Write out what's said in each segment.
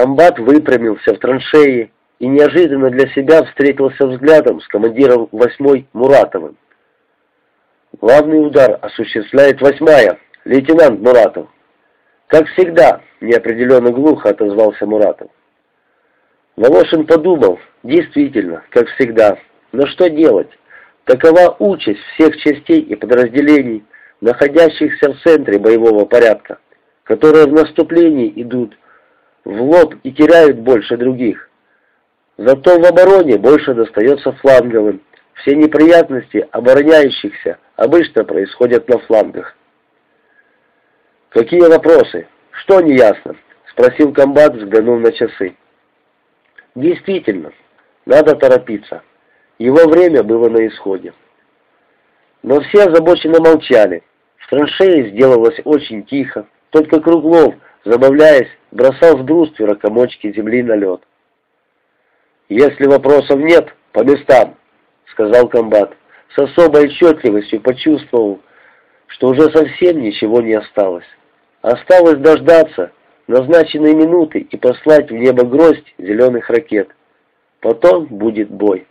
Комбат выпрямился в траншеи и неожиданно для себя встретился взглядом с командиром восьмой Муратовым. «Главный удар осуществляет восьмая, лейтенант Муратов». «Как всегда», — неопределенно глухо отозвался Муратов. Волошин подумал, действительно, как всегда, но что делать? Такова участь всех частей и подразделений, находящихся в центре боевого порядка, которые в наступлении идут в лоб и теряют больше других. Зато в обороне больше достается фланговым. Все неприятности обороняющихся обычно происходят на флангах. «Какие вопросы? Что неясно?» — спросил комбат, взглянув на часы. «Действительно, надо торопиться. Его время было на исходе». Но все озабоченно молчали. В траншее сделалось очень тихо, только Круглов, забавляясь, бросал с бруствера комочки земли на лед. «Если вопросов нет, по местам», — сказал комбат. С особой отчетливостью почувствовал, что уже совсем ничего не осталось. Осталось дождаться назначенной минуты и послать в небо гроздь зеленых ракет. Потом будет бой.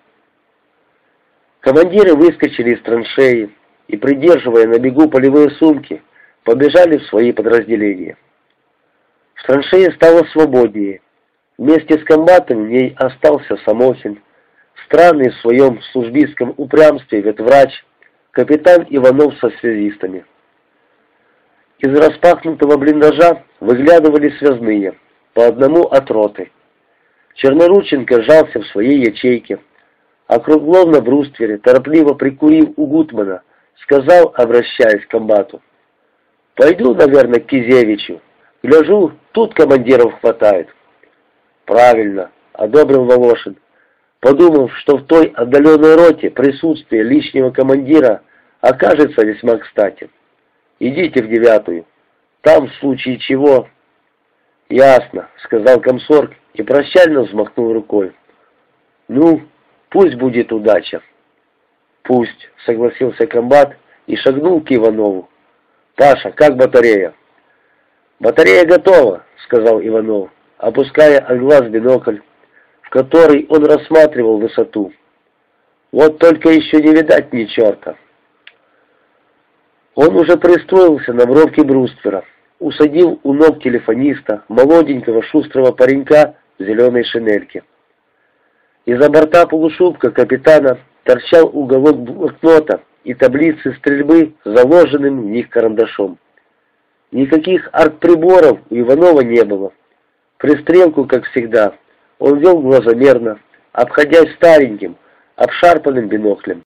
Командиры выскочили из траншеи и, придерживая на бегу полевые сумки, побежали в свои подразделения. В траншее стало свободнее. Вместе с комбатом в ней остался Самохин, странный в своем службистском упрямстве ветврач, капитан Иванов со связистами. Из распахнутого блиндажа выглядывали связные, по одному от роты. Чернорученко жался в своей ячейке, а Круглов на бруствере, торопливо прикурив у Гутмана, сказал, обращаясь к комбату, «Пойду, наверное, к Кизевичу. Гляжу, тут командиров хватает». «Правильно», — одобрил Волошин, подумав, что в той отдаленной роте присутствие лишнего командира окажется весьма кстати. «Идите в девятую. Там, в случае чего...» «Ясно», — сказал комсорг и прощально взмахнул рукой. «Ну, пусть будет удача». «Пусть», — согласился комбат и шагнул к Иванову. «Паша, как батарея?» «Батарея готова», — сказал Иванов опуская от глаз бинокль, в который он рассматривал высоту. Вот только еще не видать ни черта. Он уже пристроился на бровке бруствера, усадил у ног телефониста, молоденького шустрого паренька в зеленой шинельке. Из-за борта полушубка капитана торчал уголок блокнота и таблицы стрельбы заложенным в них карандашом. Никаких арт-приборов у Иванова не было. Пристрелку, как всегда, он вел глазомерно, обходясь стареньким, обшарпанным биноклем.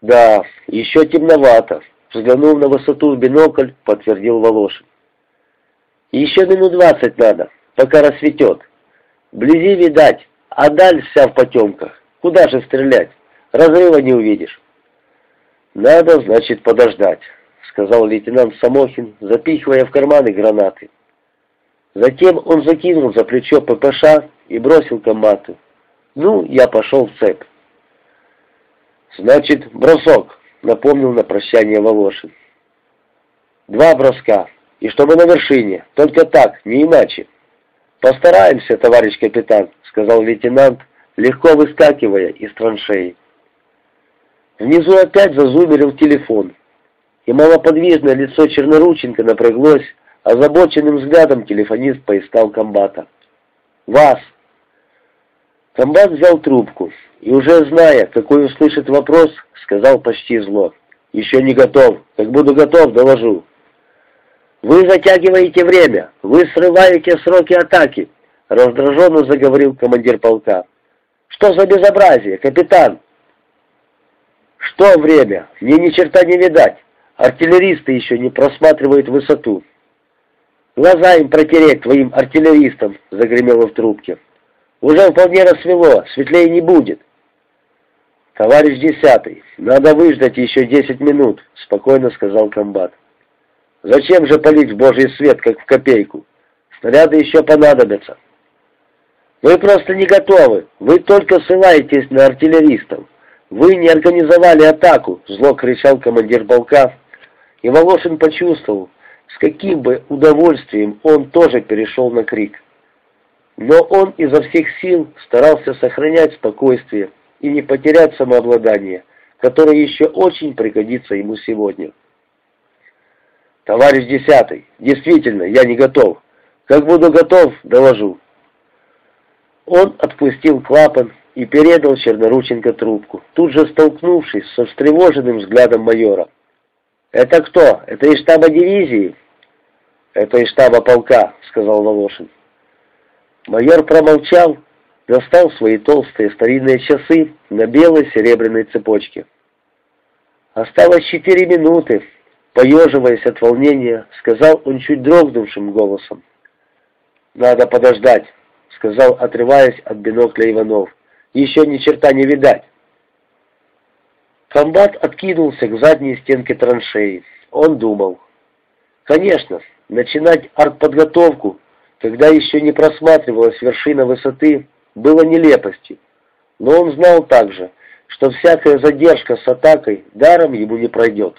«Да, еще темновато», — взглянув на высоту в бинокль, подтвердил Волошин. «Еще минут двадцать надо, пока рассветет. Вблизи видать, а даль вся в потемках. Куда же стрелять? Разрыва не увидишь». «Надо, значит, подождать», — сказал лейтенант Самохин, запихивая в карманы гранаты. Затем он закинул за плечо ППШ и бросил комбату. Ну, я пошел в цепь. «Значит, бросок», — напомнил на прощание Волошин. «Два броска, и чтобы на вершине, только так, не иначе». «Постараемся, товарищ капитан», — сказал лейтенант, легко выскакивая из траншеи. Внизу опять зазумерил телефон, и малоподвижное лицо Чернорученко напряглось, Озабоченным взглядом телефонист поискал комбата. «Вас!» Комбат взял трубку и, уже зная, какой услышит вопрос, сказал почти зло. «Еще не готов. Как буду готов, доложу». «Вы затягиваете время. Вы срываете сроки атаки», — раздраженно заговорил командир полка. «Что за безобразие, капитан?» «Что время? Мне ни черта не видать. Артиллеристы еще не просматривают высоту. «Глаза им протереть твоим артиллеристам!» — загремело в трубке. «Уже вполне рассвело, светлее не будет». «Товарищ десятый, надо выждать еще десять минут», — спокойно сказал комбат. «Зачем же палить в божий свет, как в копейку? Снаряды еще понадобятся». «Вы просто не готовы. Вы только ссылаетесь на артиллеристов. Вы не организовали атаку», — зло кричал командир полка. И Волошин почувствовал, с каким бы удовольствием он тоже перешел на крик. Но он изо всех сил старался сохранять спокойствие и не потерять самообладание, которое еще очень пригодится ему сегодня. «Товарищ десятый, действительно, я не готов. Как буду готов, доложу». Он отпустил клапан и передал Чернорученко трубку, тут же столкнувшись со встревоженным взглядом майора. «Это кто? Это из штаба дивизии?» «Это из штаба полка», — сказал Волошин. Майор промолчал, достал свои толстые старинные часы на белой серебряной цепочке. «Осталось четыре минуты», — поеживаясь от волнения, сказал он чуть дрогнувшим голосом. «Надо подождать», — сказал, отрываясь от бинокля Иванов. «Еще ни черта не видать». Комбат откинулся к задней стенке траншеи. Он думал. Конечно, начинать артподготовку когда еще не просматривалась вершина высоты, было нелепостью. Но он знал также, что всякая задержка с атакой даром ему не пройдет.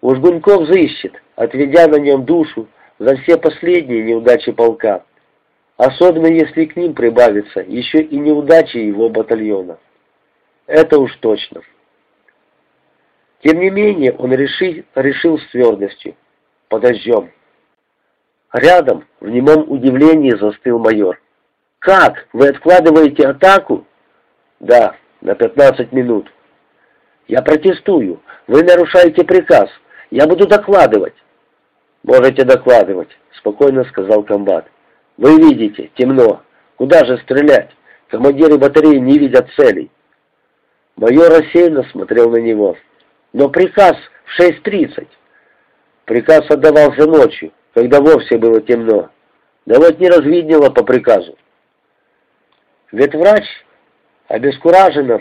Уж Гуньков заищет, отведя на нем душу за все последние неудачи полка, особенно если к ним прибавится еще и неудачи его батальона. Это уж точно. Тем не менее, он решил, решил с твердостью. Подождем. Рядом в немом удивлении застыл майор. «Как? Вы откладываете атаку?» «Да, на 15 минут». «Я протестую. Вы нарушаете приказ. Я буду докладывать». «Можете докладывать», — спокойно сказал комбат. «Вы видите, темно. Куда же стрелять? Командиры батареи не видят целей». Майор рассеянно смотрел на него. «Но приказ в 6.30». Приказ отдавался ночью когда вовсе было темно. Да вот не развиднело по приказу. Ведь врач обескураженно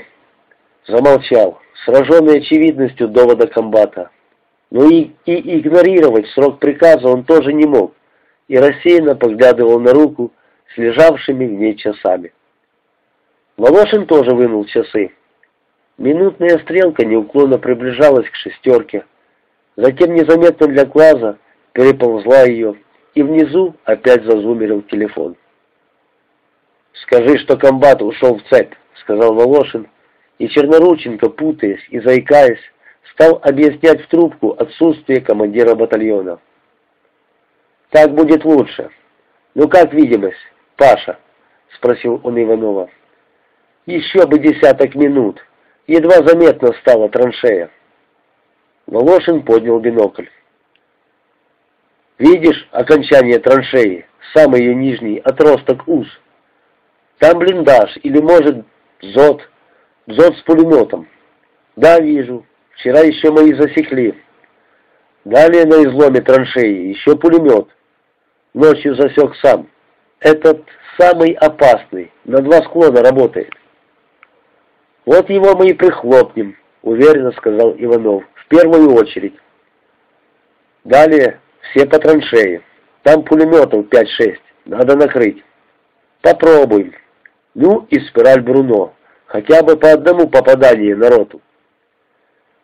замолчал, сраженный очевидностью довода комбата. Но и, и игнорировать срок приказа он тоже не мог, и рассеянно поглядывал на руку с лежавшими в ней часами. Волошин тоже вынул часы. Минутная стрелка неуклонно приближалась к шестерке. Затем незаметно для глаза переползла ее, и внизу опять зазумерил телефон. «Скажи, что комбат ушел в цепь», — сказал Волошин, и Чернорученко, путаясь и заикаясь, стал объяснять в трубку отсутствие командира батальона. «Так будет лучше. Ну как видимость, Паша?» — спросил он Иванова. «Еще бы десяток минут. Едва заметно стала траншея». Волошин поднял бинокль. Видишь окончание траншеи, самый ее нижний отросток уз? Там блиндаж или, может, дзот, дзот с пулеметом. Да, вижу. Вчера еще мои засекли. Далее на изломе траншеи еще пулемет. Ночью засек сам. Этот самый опасный, на два склона работает. Вот его мы и прихлопнем, уверенно сказал Иванов, в первую очередь. Далее все по траншеи. Там пулеметов 5-6. Надо накрыть. Попробуем. Ну и спираль Бруно. Хотя бы по одному попаданию на роту.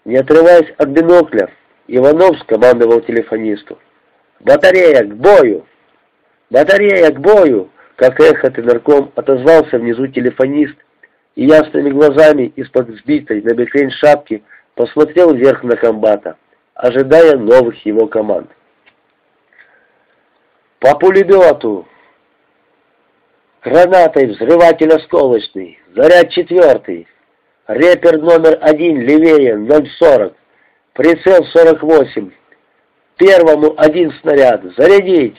Не отрываясь от бинокля, Иванов скомандовал телефонисту. «Батарея, к бою!» «Батарея, к бою!» Как эхо тенарком отозвался внизу телефонист и ясными глазами из-под сбитой на бекрень шапки посмотрел вверх на комбата, ожидая новых его команд. По пулемету. Гранатой взрыватель осколочный. Заряд четвертый. Репер номер один левее 0,40. Прицел 48. Первому один снаряд. Зарядить.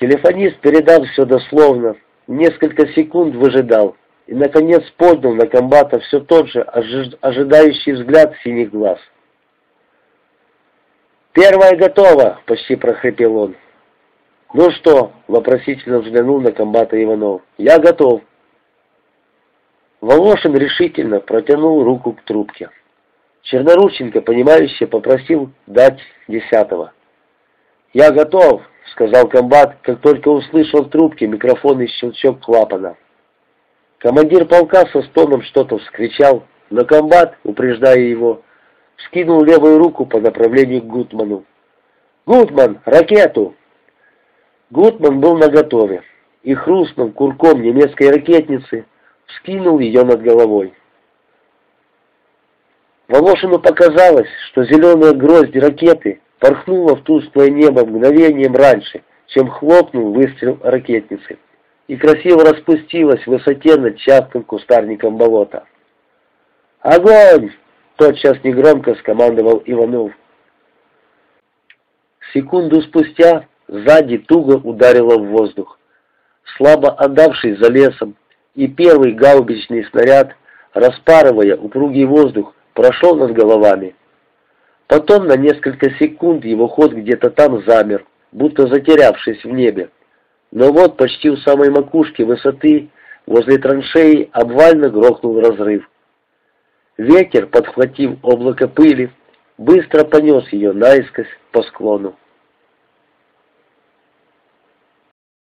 Телефонист, передав все дословно, несколько секунд выжидал и, наконец, поднял на комбата все тот же ожидающий взгляд синих глаз. «Первая готова!» — почти прохрипел он. «Ну что?» — вопросительно взглянул на комбата Иванов. «Я готов». Волошин решительно протянул руку к трубке. Чернорученко, понимающе, попросил дать десятого. «Я готов», — сказал комбат, как только услышал в трубке микрофон и щелчок клапана. Командир полка со стоном что-то вскричал, но комбат, упреждая его, скинул левую руку по направлению к Гутману. «Гутман, ракету!» Гутман был наготове, и, хрустнув курком немецкой ракетницы, вскинул ее над головой. Волошину показалось, что зеленая гроздь ракеты порхнула в тусклое небо мгновением раньше, чем хлопнул выстрел ракетницы, и красиво распустилась в высоте над частым кустарником болота. «Огонь!» — тотчас негромко скомандовал Иванов. Секунду спустя сзади туго ударило в воздух. Слабо отдавшись за лесом, и первый гаубичный снаряд, распарывая упругий воздух, прошел над головами. Потом на несколько секунд его ход где-то там замер, будто затерявшись в небе. Но вот почти у самой макушки высоты, возле траншеи, обвально грохнул разрыв. Ветер, подхватив облако пыли, быстро понес ее наискось по склону.